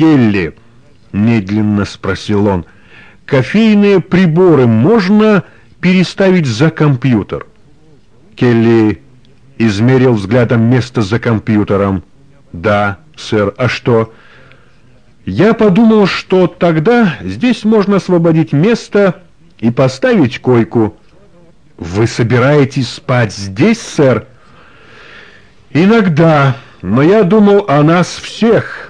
Келли, медленно спросил он, кофейные приборы можно переставить за компьютер? Келли измерил взглядом место за компьютером. Да, сэр, а что? Я подумал, что тогда здесь можно освободить место и поставить койку. Вы собираетесь спать здесь, сэр? Иногда, но я думал о нас всех.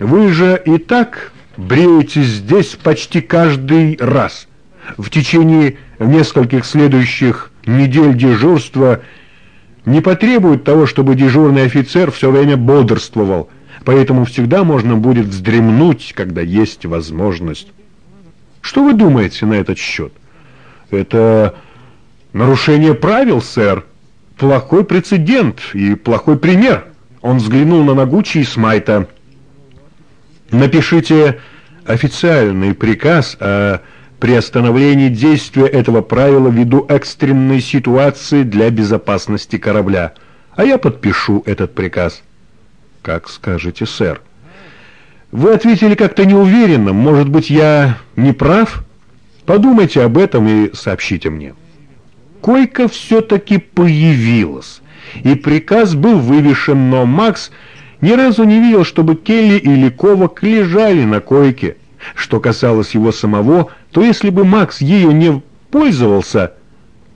Вы же и так бреетесь здесь почти каждый раз. В течение нескольких следующих недель дежурства не потребует того, чтобы дежурный офицер все время бодрствовал, поэтому всегда можно будет вздремнуть, когда есть возможность. Что вы думаете на этот счет? Это нарушение правил, сэр. Плохой прецедент и плохой пример. Он взглянул на Нагучи и Смайта. Напишите официальный приказ о приостановлении действия этого правила ввиду экстренной ситуации для безопасности корабля. А я подпишу этот приказ. Как скажете, сэр. Вы ответили как-то неуверенно. Может быть, я не прав? Подумайте об этом и сообщите мне. Койка все-таки появилась, и приказ был вывешен, но Макс ни разу не видел, чтобы Келли или Ковак лежали на койке. Что касалось его самого, то если бы Макс ею не пользовался,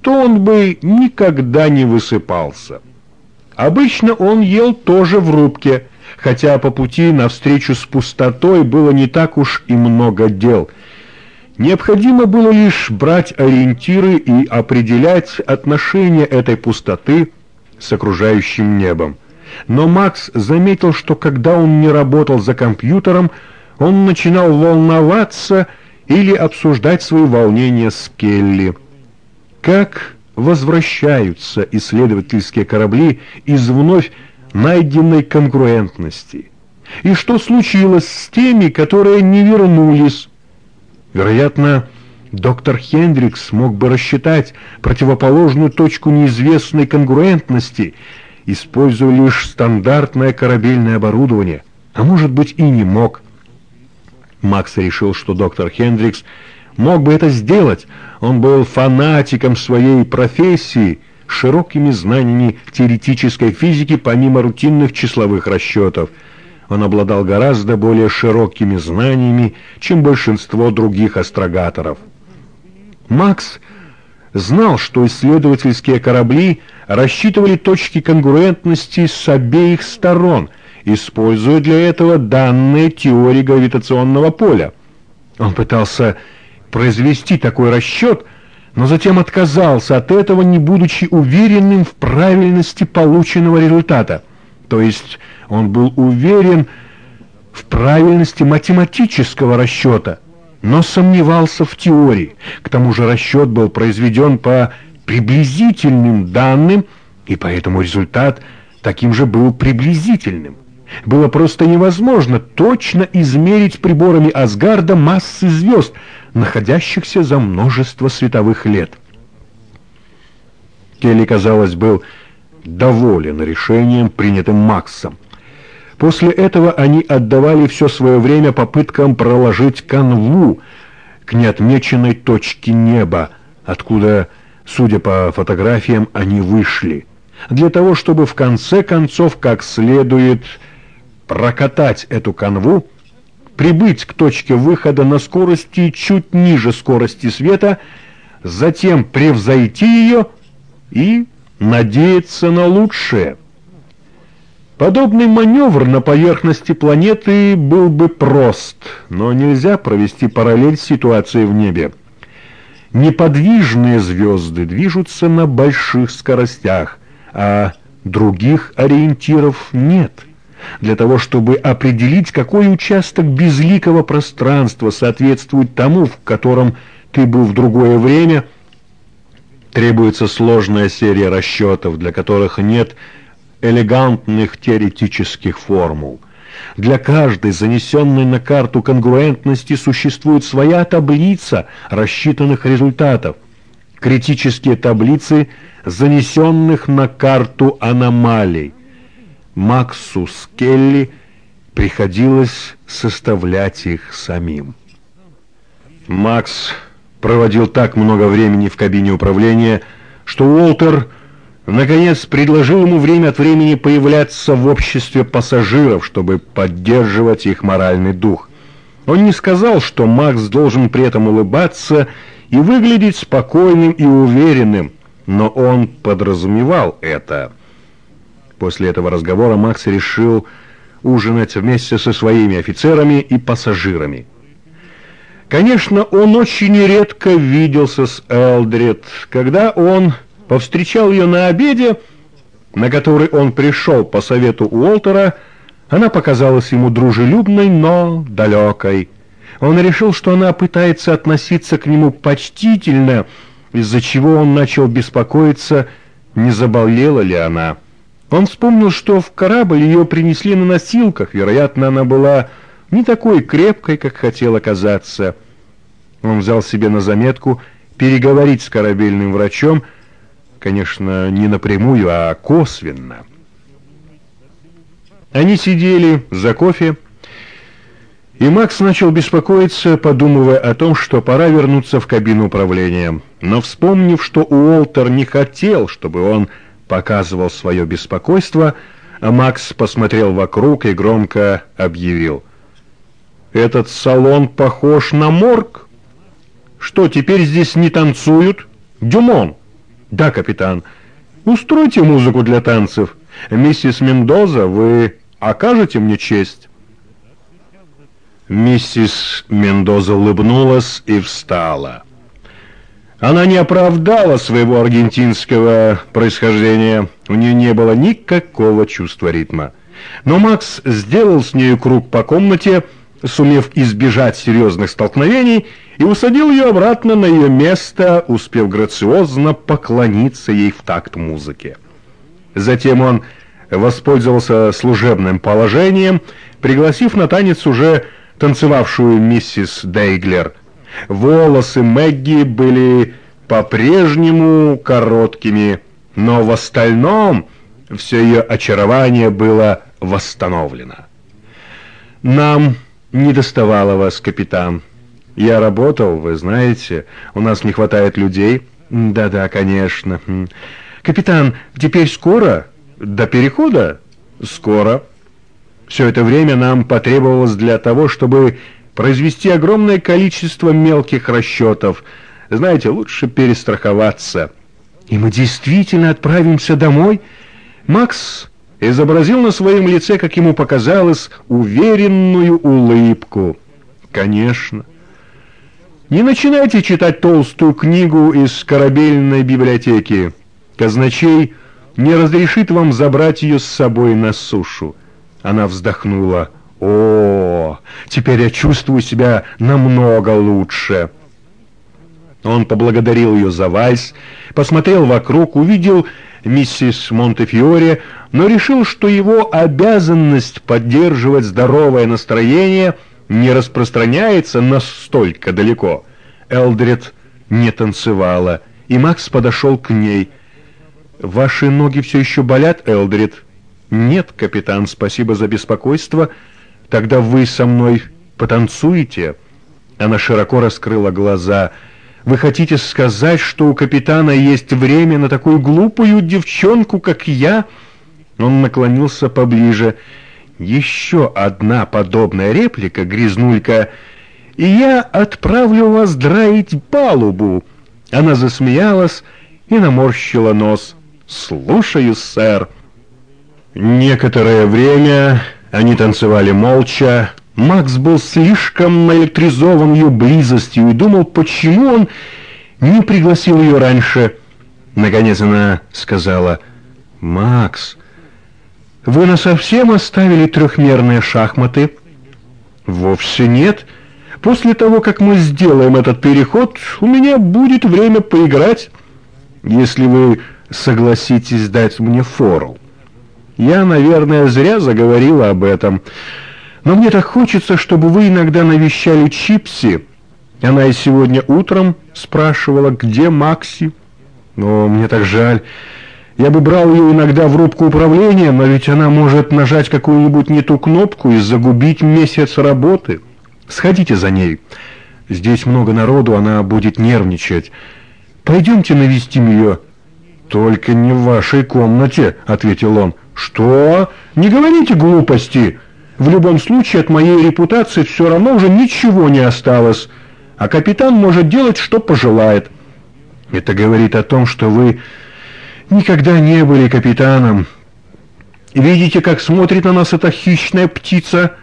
то он бы никогда не высыпался. Обычно он ел тоже в рубке, хотя по пути навстречу с пустотой было не так уж и много дел. Необходимо было лишь брать ориентиры и определять отношение этой пустоты с окружающим небом. Но Макс заметил, что когда он не работал за компьютером, он начинал волноваться или обсуждать свои волнения с Келли. Как возвращаются исследовательские корабли из вновь найденной конгруентности? И что случилось с теми, которые не вернулись? Вероятно, доктор Хендрикс мог бы рассчитать противоположную точку неизвестной конгруентности, используя лишь стандартное корабельное оборудование, а может быть и не мог. Макс решил, что доктор Хендрикс мог бы это сделать. Он был фанатиком своей профессии, широкими знаниями теоретической физики помимо рутинных числовых расчетов. Он обладал гораздо более широкими знаниями, чем большинство других астрогаторов. Макс знал, что исследовательские корабли рассчитывали точки конгруентности с обеих сторон – используя для этого данные теории гравитационного поля. Он пытался произвести такой расчет, но затем отказался от этого, не будучи уверенным в правильности полученного результата. То есть он был уверен в правильности математического расчета, но сомневался в теории. К тому же расчет был произведен по приблизительным данным, и поэтому результат таким же был приблизительным. Было просто невозможно точно измерить приборами Асгарда массы звезд, находящихся за множество световых лет. Келли, казалось, был доволен решением, принятым Максом. После этого они отдавали все свое время попыткам проложить канву к неотмеченной точке неба, откуда, судя по фотографиям, они вышли, для того, чтобы в конце концов как следует прокатать эту канву, прибыть к точке выхода на скорости чуть ниже скорости света, затем превзойти ее и надеяться на лучшее. Подобный маневр на поверхности планеты был бы прост, но нельзя провести параллель ситуации в небе. Неподвижные звезды движутся на больших скоростях, а других ориентиров нет – для того, чтобы определить, какой участок безликого пространства соответствует тому, в котором ты был в другое время, требуется сложная серия расчетов, для которых нет элегантных теоретических формул. Для каждой занесенной на карту конгруентности существует своя таблица рассчитанных результатов. Критические таблицы занесенных на карту аномалий – Максу Скелли приходилось составлять их самим. Макс проводил так много времени в кабине управления, что Уолтер наконец предложил ему время от времени появляться в обществе пассажиров, чтобы поддерживать их моральный дух. Он не сказал, что Макс должен при этом улыбаться и выглядеть спокойным и уверенным, но он подразумевал это. После этого разговора Макс решил ужинать вместе со своими офицерами и пассажирами. Конечно, он очень редко виделся с Элдрид. Когда он повстречал ее на обеде, на который он пришел по совету Уолтера, она показалась ему дружелюбной, но далекой. Он решил, что она пытается относиться к нему почтительно, из-за чего он начал беспокоиться, не заболела ли она. Он вспомнил, что в корабль ее принесли на носилках, вероятно, она была не такой крепкой, как хотела казаться. Он взял себе на заметку переговорить с корабельным врачом, конечно, не напрямую, а косвенно. Они сидели за кофе, и Макс начал беспокоиться, подумывая о том, что пора вернуться в кабину управления. Но вспомнив, что Уолтер не хотел, чтобы он показывал свое беспокойство, Макс посмотрел вокруг и громко объявил. «Этот салон похож на морг. Что, теперь здесь не танцуют? Дюмон!» «Да, капитан. Устройте музыку для танцев. Миссис Мендоза, вы окажете мне честь?» Миссис Мендоза улыбнулась и встала. Она не оправдала своего аргентинского происхождения, у нее не было никакого чувства ритма. Но Макс сделал с нею круг по комнате, сумев избежать серьезных столкновений, и усадил ее обратно на ее место, успев грациозно поклониться ей в такт музыки. Затем он воспользовался служебным положением, пригласив на танец уже танцевавшую миссис Дейглер. Волосы Мэгги были по-прежнему короткими, но в остальном все ее очарование было восстановлено. «Нам не доставало вас, капитан. Я работал, вы знаете, у нас не хватает людей». «Да-да, конечно. Капитан, теперь скоро? До перехода?» «Скоро». Все это время нам потребовалось для того, чтобы произвести огромное количество мелких расчетов. Знаете, лучше перестраховаться. И мы действительно отправимся домой? Макс изобразил на своем лице, как ему показалось, уверенную улыбку. Конечно. Не начинайте читать толстую книгу из корабельной библиотеки. Казначей не разрешит вам забрать ее с собой на сушу. Она вздохнула. «О, теперь я чувствую себя намного лучше». Он поблагодарил ее за вальс, посмотрел вокруг, увидел миссис Монтефиоре, но решил, что его обязанность поддерживать здоровое настроение не распространяется настолько далеко. Элдред не танцевала, и Макс подошел к ней. «Ваши ноги все еще болят, Элдред?» «Нет, капитан, спасибо за беспокойство. Тогда вы со мной потанцуете?» Она широко раскрыла глаза. «Вы хотите сказать, что у капитана есть время на такую глупую девчонку, как я?» Он наклонился поближе. «Еще одна подобная реплика, грязнулька, и я отправлю вас драить палубу!» Она засмеялась и наморщила нос. «Слушаю, сэр!» Некоторое время они танцевали молча. Макс был слишком наэлектризован ее близостью и думал, почему он не пригласил ее раньше. Наконец она сказала, «Макс, вы насовсем оставили трехмерные шахматы?» «Вовсе нет. После того, как мы сделаем этот переход, у меня будет время поиграть, если вы согласитесь дать мне фору». Я, наверное, зря заговорила об этом. Но мне так хочется, чтобы вы иногда навещали Чипси. Она и сегодня утром спрашивала, где Макси. Но мне так жаль. Я бы брал ее иногда в рубку управления, но ведь она может нажать какую-нибудь не ту кнопку и загубить месяц работы. Сходите за ней. Здесь много народу, она будет нервничать. Пойдемте навестим ее». «Только не в вашей комнате», — ответил он. «Что? Не говорите глупости. В любом случае от моей репутации все равно уже ничего не осталось, а капитан может делать, что пожелает». «Это говорит о том, что вы никогда не были капитаном. Видите, как смотрит на нас эта хищная птица?»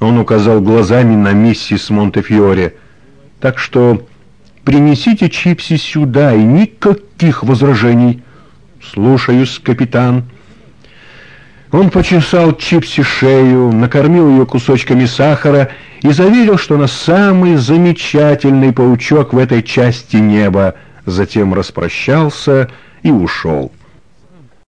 Он указал глазами на миссис Монтефьоре. «Так что принесите Чипси сюда, и никаких возражений». «Слушаюсь, капитан». Он почесал Чипси шею, накормил ее кусочками сахара и заверил, что она самый замечательный паучок в этой части неба, затем распрощался и ушел.